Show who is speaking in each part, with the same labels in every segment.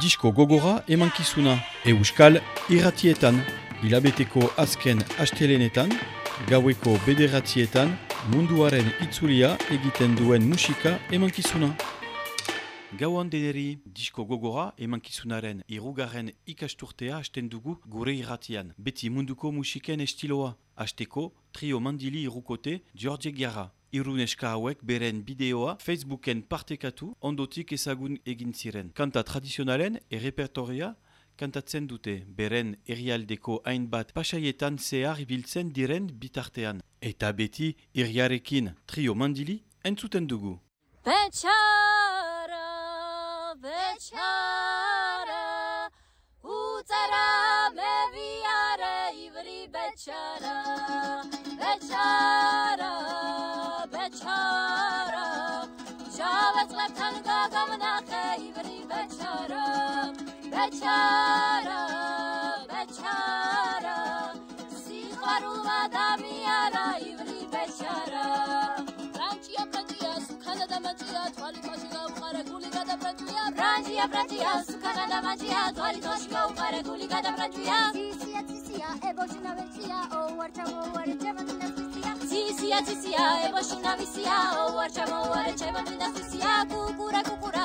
Speaker 1: disko gogora emankizuna euskal irratietan. Ilabeteko azken astelenetan, gaueko bederatzietan, munduaren itzulia egiten duen musika emankizuna. Gauan dederi disko gogora emankizunaren irugarren ikasturtea hasten dugu gure irratian. Beti munduko musiken estiloa. Hasteko, trio mandili irukote George Giara. Iruneska hauek beren bideoa Facebooken partekatu ondotik ezagun egin ziren. Kanta tradizionalen errepertoria kantatzen dute beren herrialdeko hainbat pasaietan zehar ibiltzen diren bitartean. Eta beti irriarekin trio mandili entzuten dugu.
Speaker 2: Betxara, betxara, utzara mebiare ibri betxara, betxara, იბრი ბეჩარო ბეჩარო ბეჩარო სიყვარულმა დამიარა იბრი ბეჩარო. ბრანჭია ბრანჭია სუქანა დამაჭია თვალი თვაში გაუყარა გული გადაბრანჭია ბრანჭია ბრანჭია სუქანა დამაჭია თვალი თვაში გაუყარა გული გადაბრანჭია ციცია ციცია ებოჯინა ვერცია ოუარჩა მოუარე ჯემადინა ციცია. ციცია ციცია ებოჯინა ვისია ოუარჩა მოუარე ჯემადინა ციცია. კუკურა კუკურა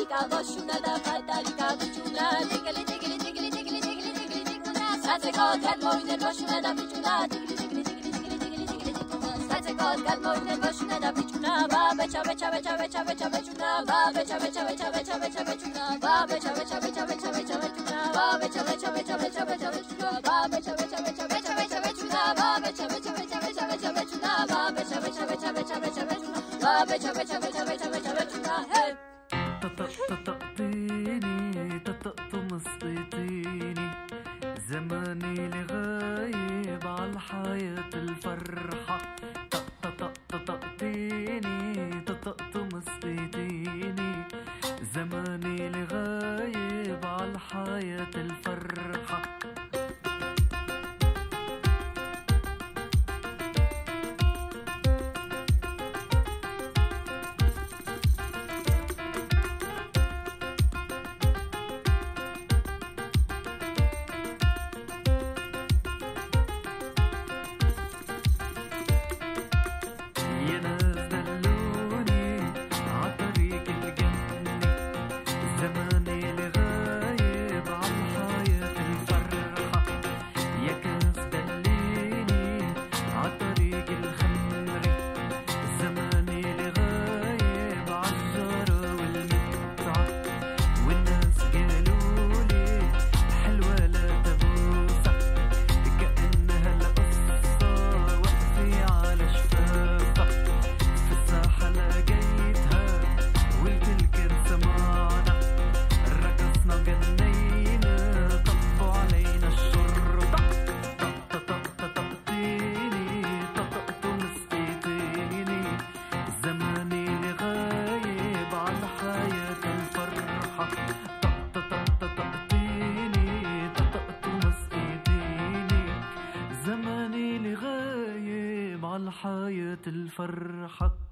Speaker 2: Katalika, Boshunada, Hey!
Speaker 3: طقطقتيني تطقطمصتيني زماني اللي غايب الحياة الفرحة حياة الفرحة.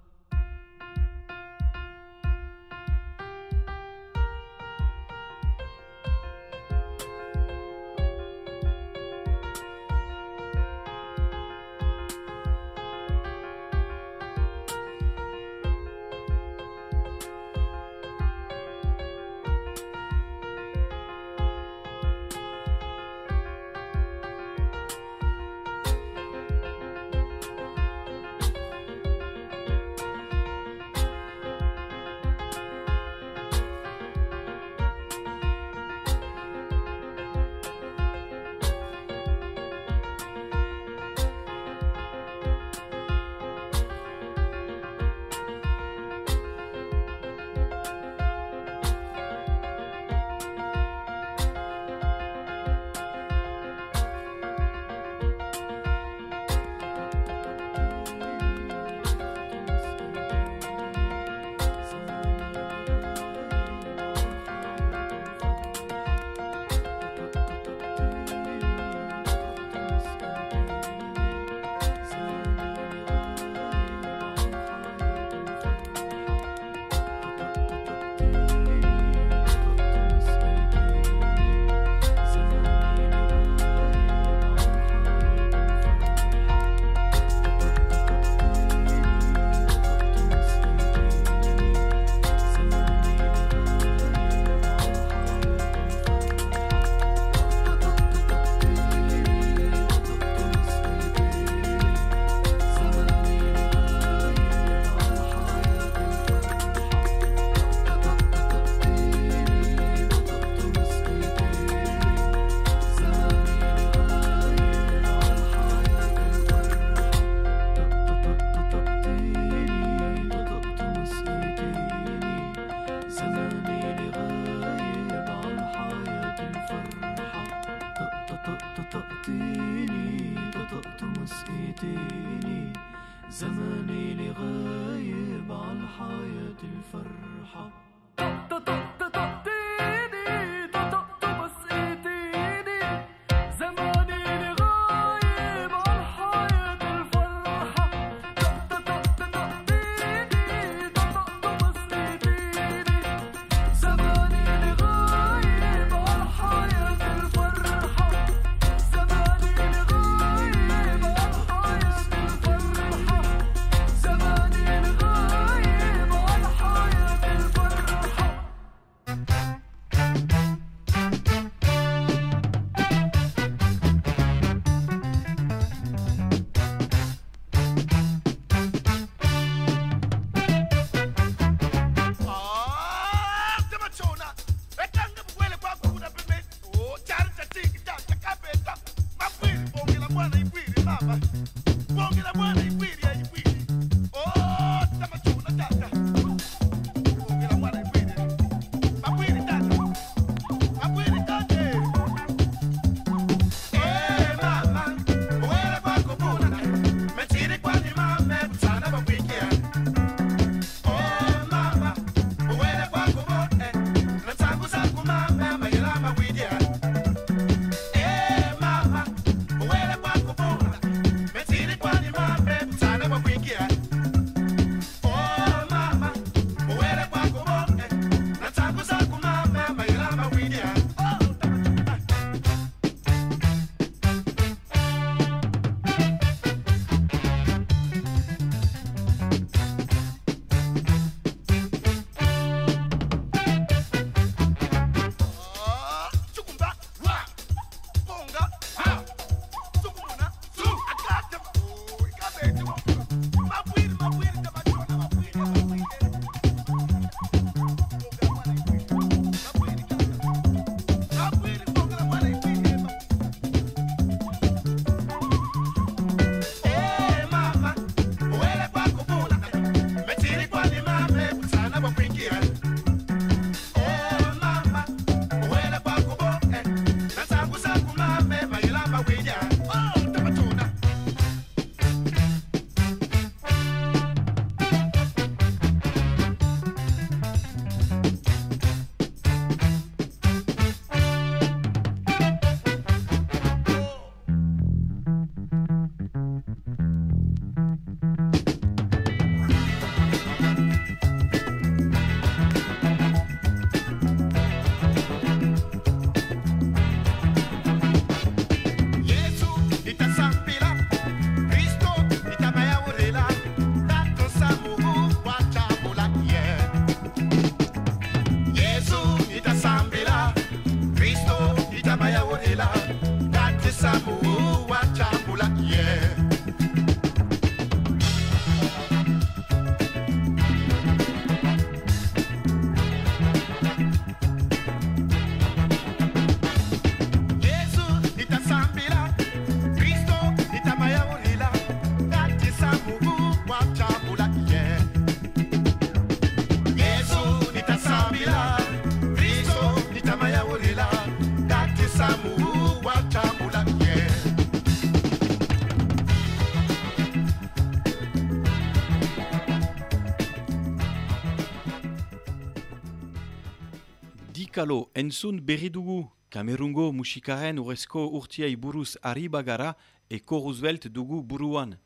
Speaker 1: musikalo entzun berri dugu. Kamerungo musikaren urezko urtiei buruz ari bagara eko Roosevelt dugu buruan.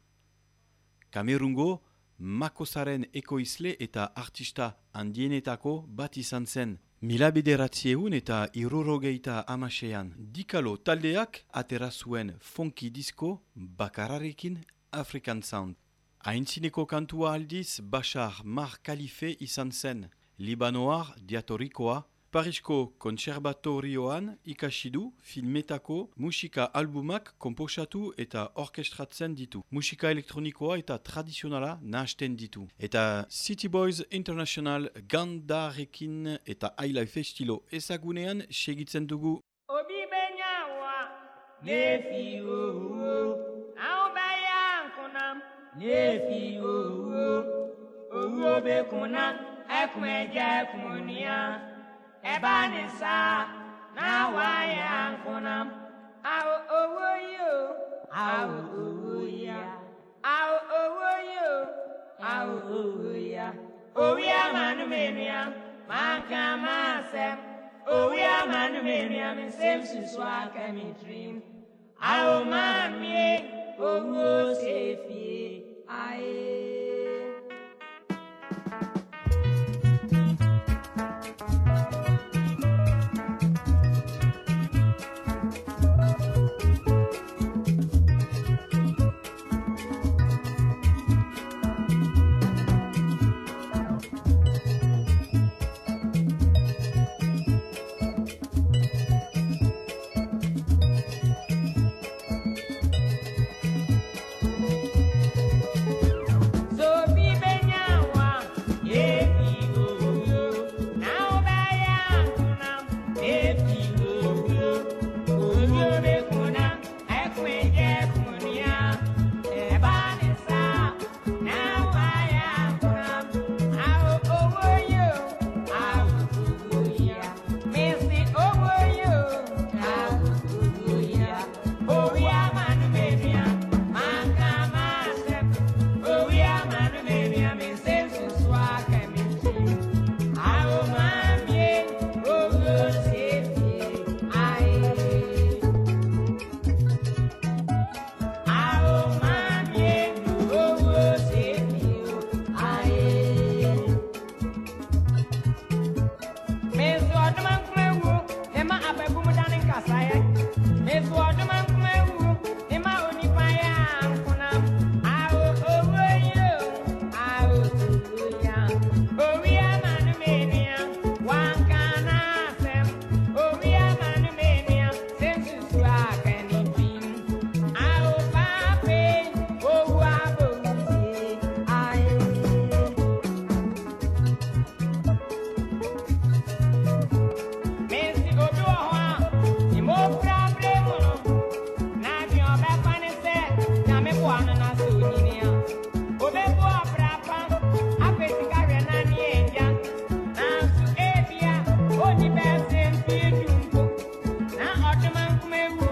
Speaker 1: Kamerungo makosaren ekoizle eta artista handienetako bat izan zen. Mila bederatzieun eta irorogeita amasean dikalo taldeak atera zuen fonki disko bakararekin African Sound. Haintzineko kantua aldiz Bashar Mar Khalife izan zen, Libanoar diatorikoa Parisko kontserbatorioan ikasi du filmetako musika albumak komposatu eta orkestratzen ditu. Musika elektronikoa eta tradizionala nahasten ditu. Eta City Boys International gandarekin eta highlife estilo ezagunean segitzen dugu.
Speaker 4: Obi beñaua, nefi ohu, hau baian nefi ohu, ohu obekuna, ekumeja ekumunia. Ebanisa ní sá náà wáyà nkúnam àwọ̀ owó yìí o àwọ̀ owó yìí a àwọ̀ owó yìí o àwọ̀ owó yìí a òwì àmàlù mẹ́rin a máa kà máa sẹ́m òwì àmàlù mẹ́rin a mi sẹ́m sísọ akẹ́mi tìrìm àwọ̀ mi owó ṣèfìyè ayé. memory.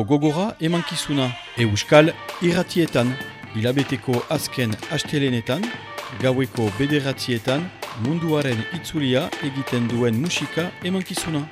Speaker 1: Euskadiko gogora emankizuna Euskal irratietan Ilabeteko azken astelenetan Gaueko bederatzietan Munduaren itzulia egiten duen musika emankizuna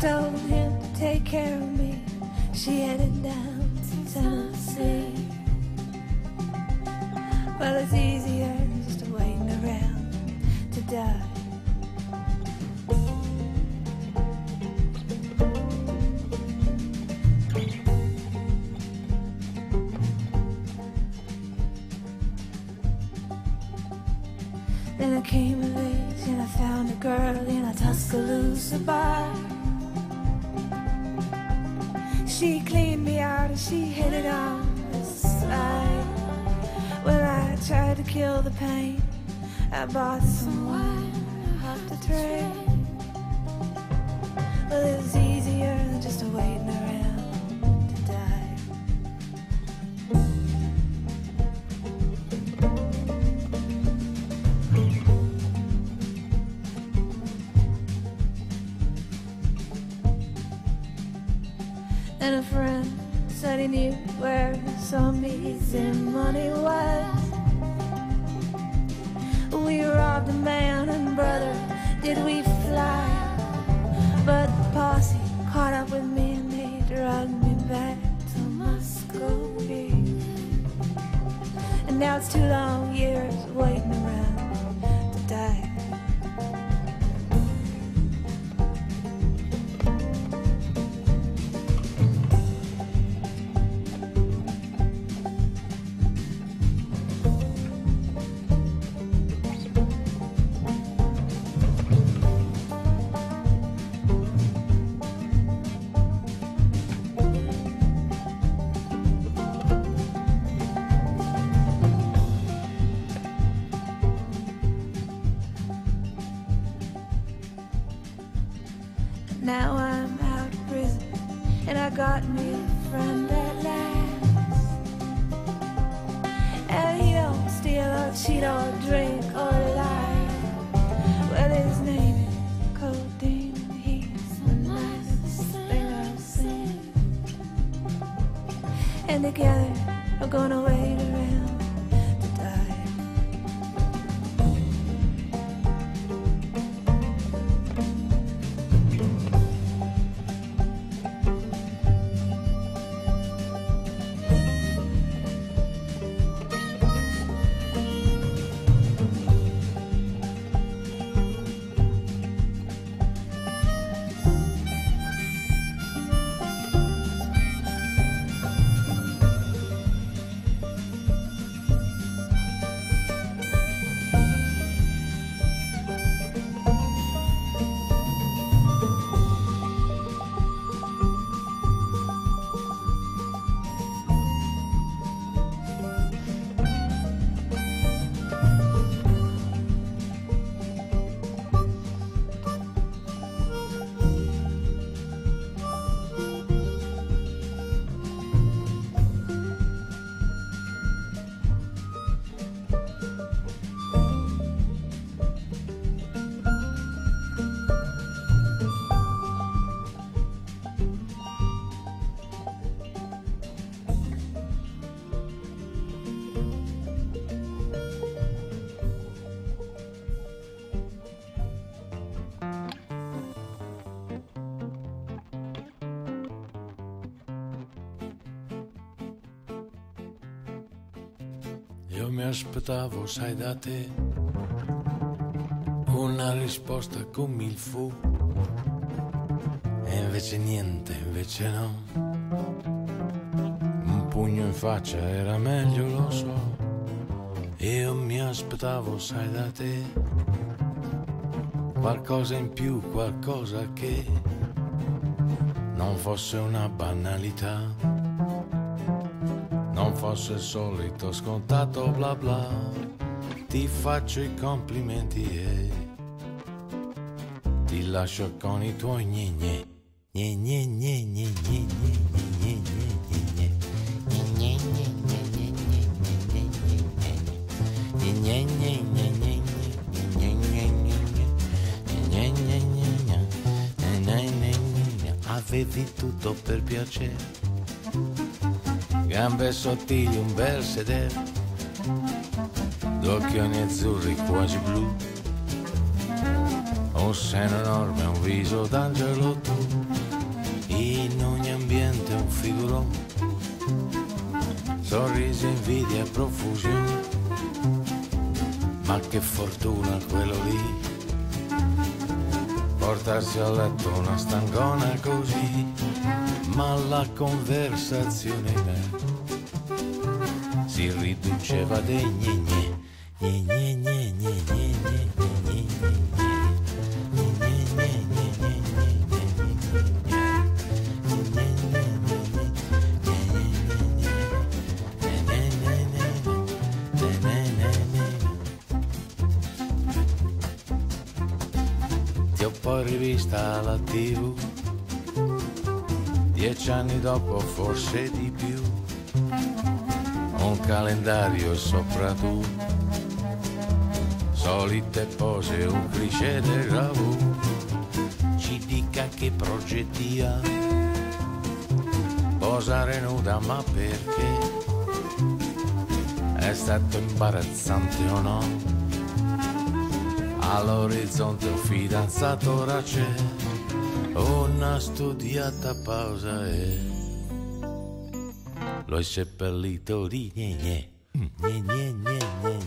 Speaker 5: told him to take care of me. She headed down to Tennessee. Well, it's easier just waiting around to die. she hit it on the side. Well, I tried to kill the pain. I bought some wine off the train. Well, it's easier than just a waiting.
Speaker 6: Aspettavo, sai da te, una risposta come il fu. E invece niente, invece no. Un pugno in faccia era meglio, lo so. Io mi aspettavo, sai da te, qualcosa in più, qualcosa che non fosse una banalità, non fosse il solito scontato bla bla. Ti faccio i complimenti e ti lascio con i tuoi gne gne. Gne gne gne gne gne gne gne gne gne gne. Avevi tutto per piacere, gambe sottili, un bel sedere, due occhioni azzurri quasi blu, un seno enorme, un viso d'angelo tu, in ogni ambiente un figurone. Sorrisi, invidia, profusione. Ma che fortuna quello lì, portarsi a letto una stangona così, ma la conversazione me si riduceva dei gnignè. Gnignè, gnignè, gnignè, gnignè, gnignè. poi rivista la tv. Dieci anni dopo forse di più calendario sopra tu, solite pose, un cliché del gravù, ci dica che progetti ha, posare nuda ma perché? È stato imbarazzante o no? All'orizzonte un fidanzato ora c'è una studiata pausa e lo hai seppellito di? Gne gne. Gne gne gne gne gne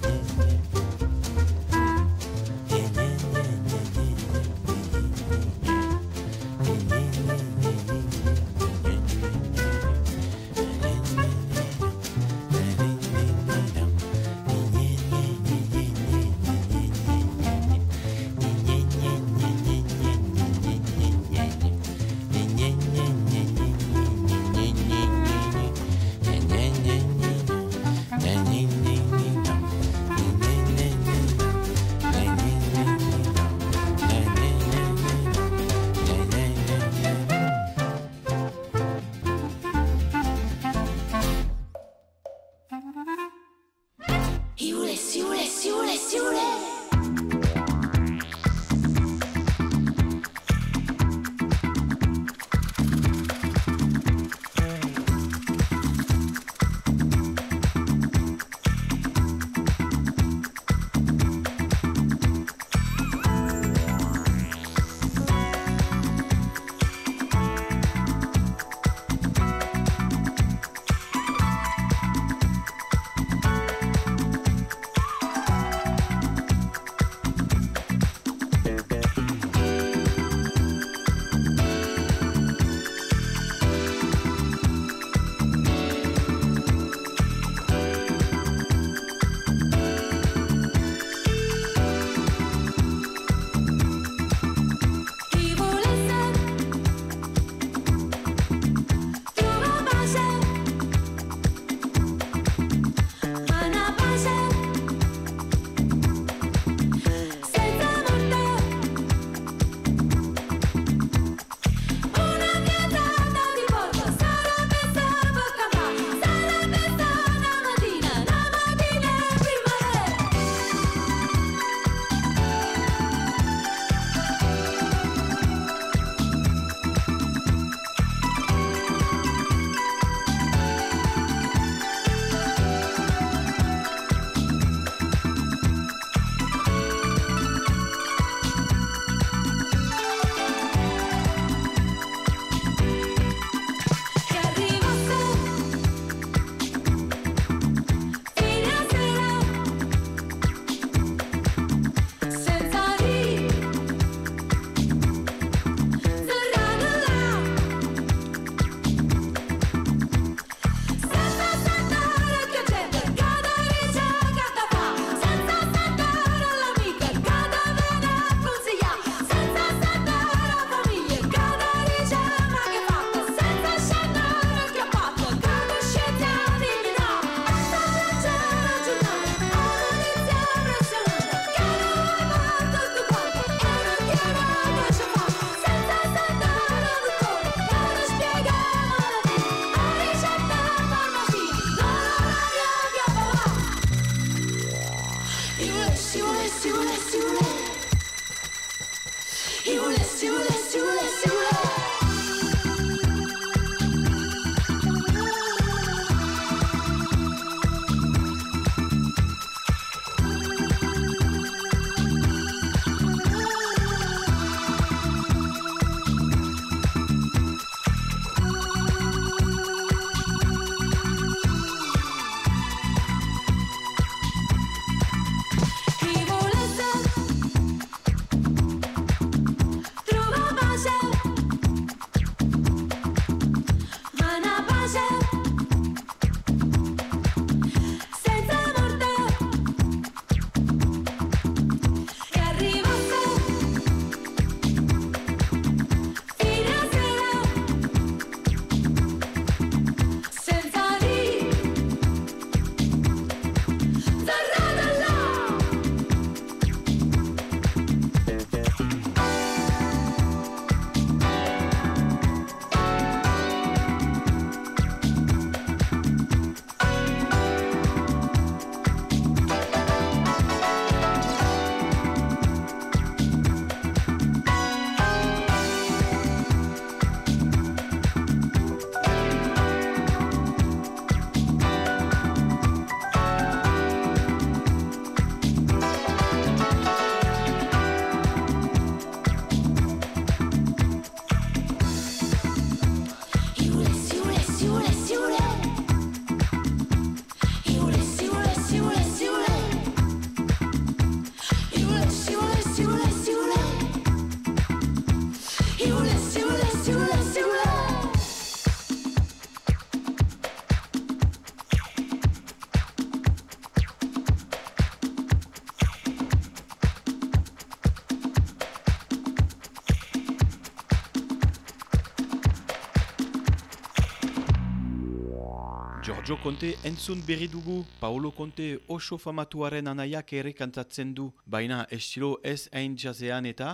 Speaker 1: Giorgio Conte entzun berri dugu, Paolo Conte oso famatuaren anaiak ere kantatzen du, baina estilo ez hain jazean eta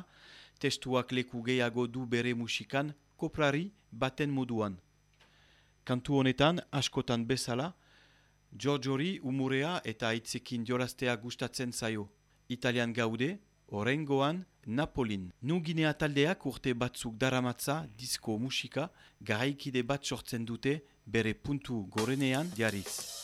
Speaker 1: testuak leku gehiago du bere musikan koprari baten moduan. Kantu honetan, askotan bezala, Giorgiori umurea eta hitzekin joraztea gustatzen zaio. Italian gaude, Orengoan, Napolin. Nuginea taldeak urte batzuk daramatza disko musika garaikide bat sortzen dute bere puntu gorenean diariz.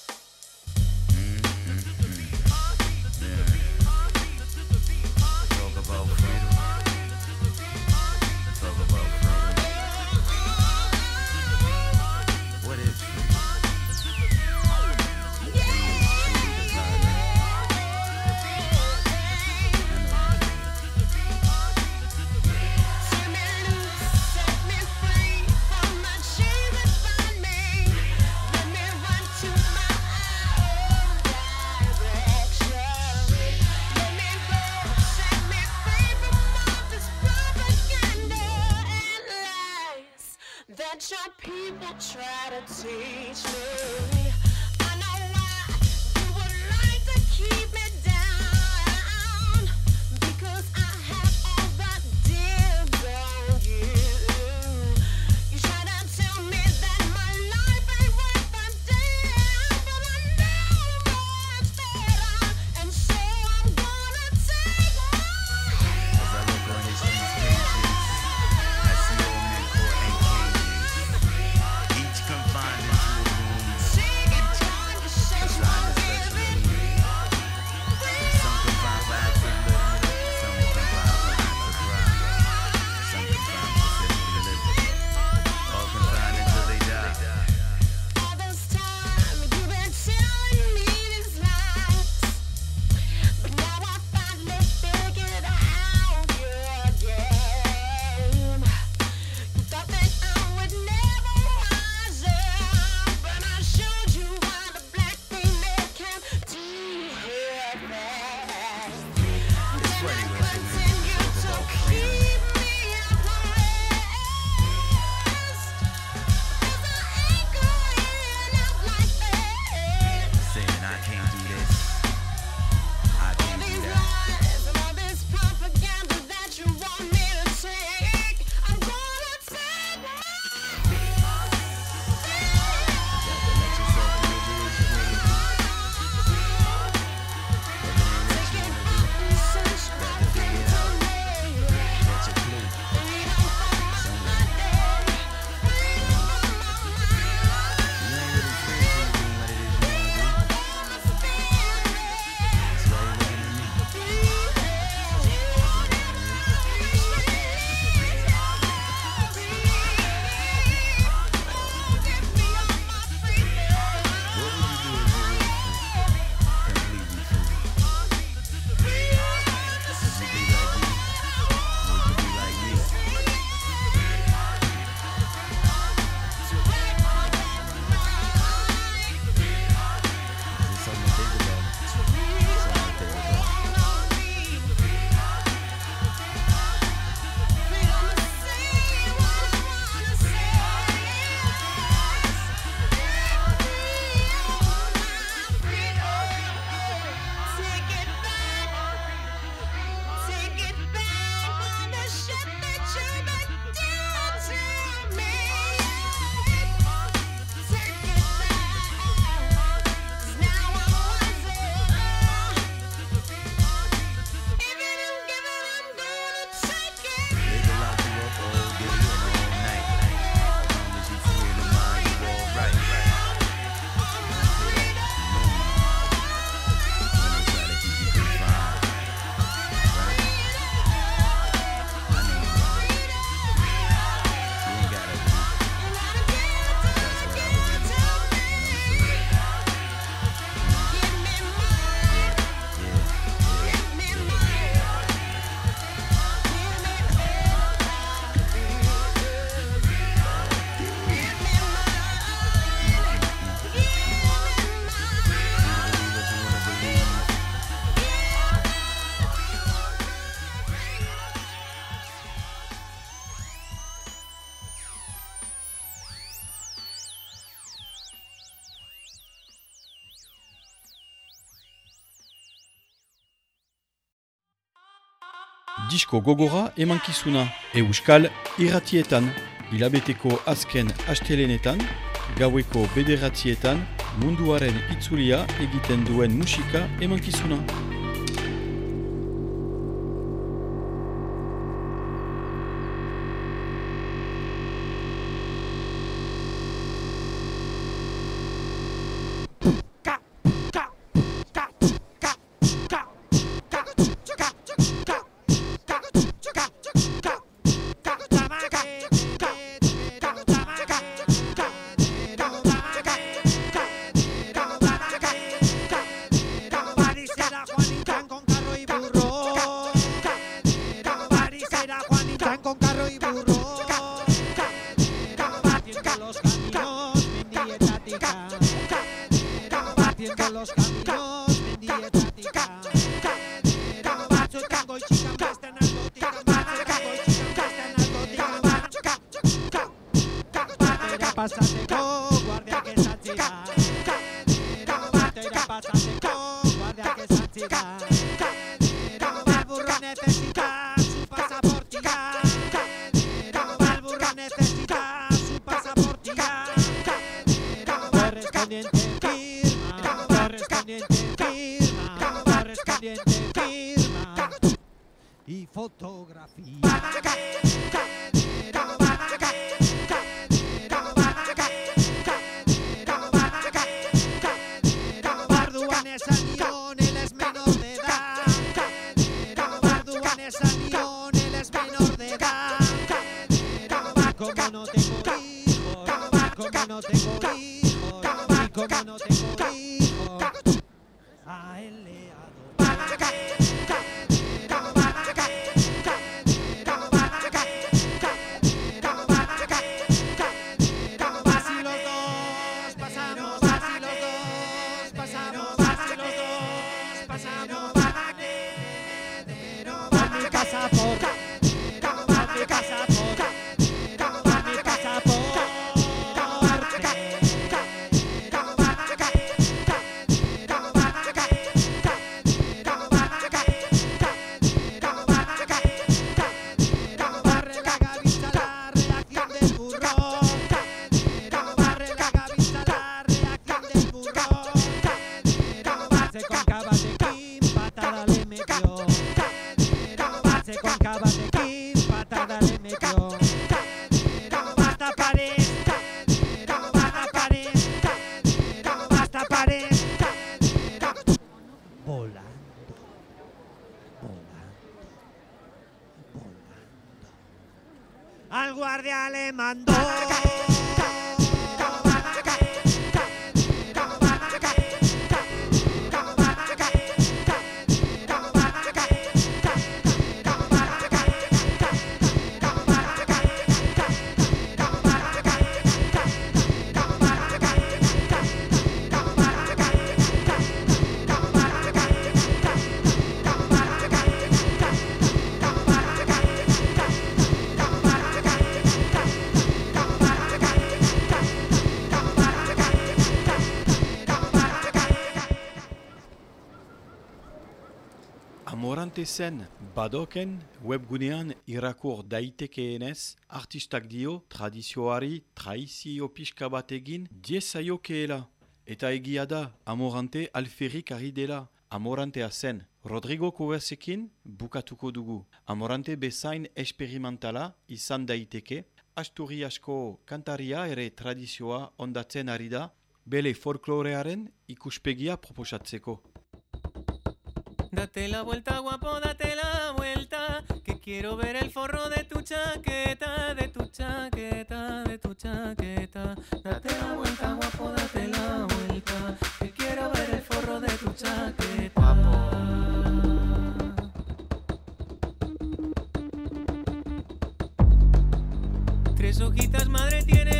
Speaker 7: Disko gogora emankizuna euskal irratietan, hilabeteko azken astelenetan, gaueko bederatzietan, munduaren itzulia egiten duen musika emankizuna. Amorante zen badoken webgunean irakur daitekeenez artistak dio tradizioari traizio pixka bat egin diezaiokeela. Eta egia da Amorante alferrik ari dela. Amorantea zen Rodrigo Koversekin bukatuko dugu. Amorante bezain esperimentala izan daiteke, asturi asko kantaria ere tradizioa ondatzen ari da, bele folklorearen ikuspegia proposatzeko.
Speaker 8: Date la vuelta, guapo, date la vuelta. Que quiero ver el forro de tu chaqueta, de tu chaqueta, de tu chaqueta. Date la vuelta, guapo, date la vuelta. Que quiero ver el forro de tu chaqueta. Tres hojitas, madre, tiene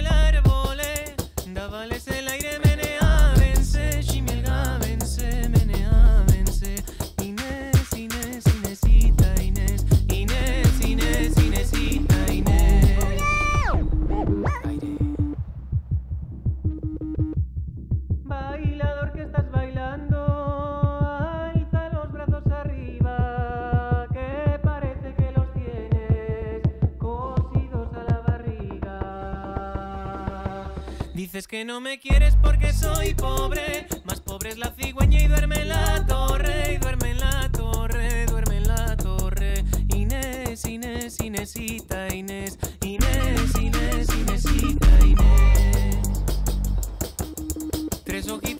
Speaker 8: Dices que no me quieres porque soy pobre, más pobre es la cigüeña y duerme en la torre, y duerme en la torre, duerme en la torre. Inés, Inés, Inésita, Inés, Inés, Inés, Inésita, Inés. Tres hojitas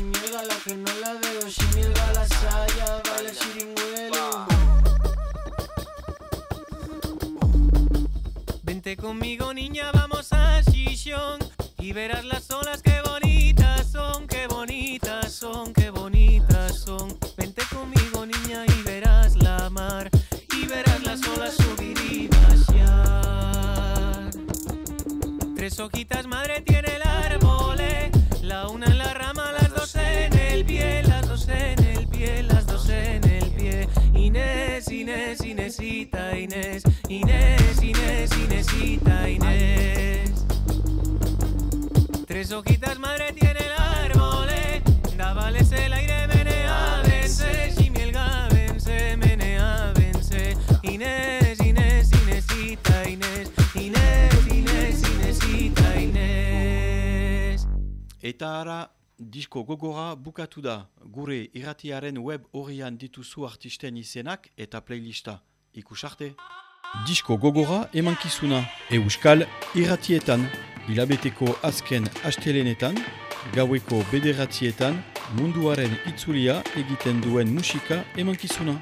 Speaker 8: la que no la veo, la saya, chiringuelo. Vente conmigo niña, vamos a Shishon y verás las olas que bonitas son, qué bonitas son, qué bonitas son. Vente conmigo niña y verás la mar y verás las olas subir y bajar. Tres hojitas madre tiene el Inésita, Inés. Tres hojitas madre tiene el árbol, eh, dábales el aire, menea, vence, shimielga, vence, menea, vence. Inés, Inés, Inésita, Inés, Inés, Inés, Inésita, Inés.
Speaker 1: Eta ara, disko gogora bukatu da. Gure irratiaren web horrian dituzu artisten izenak eta playlista. Ikus arte. Disko gogora emankizuna. Euskal irratietan. Hilabeteko azken astelenetan, gaueko bederatzietan, munduaren itzulia egiten duen musika emankizuna.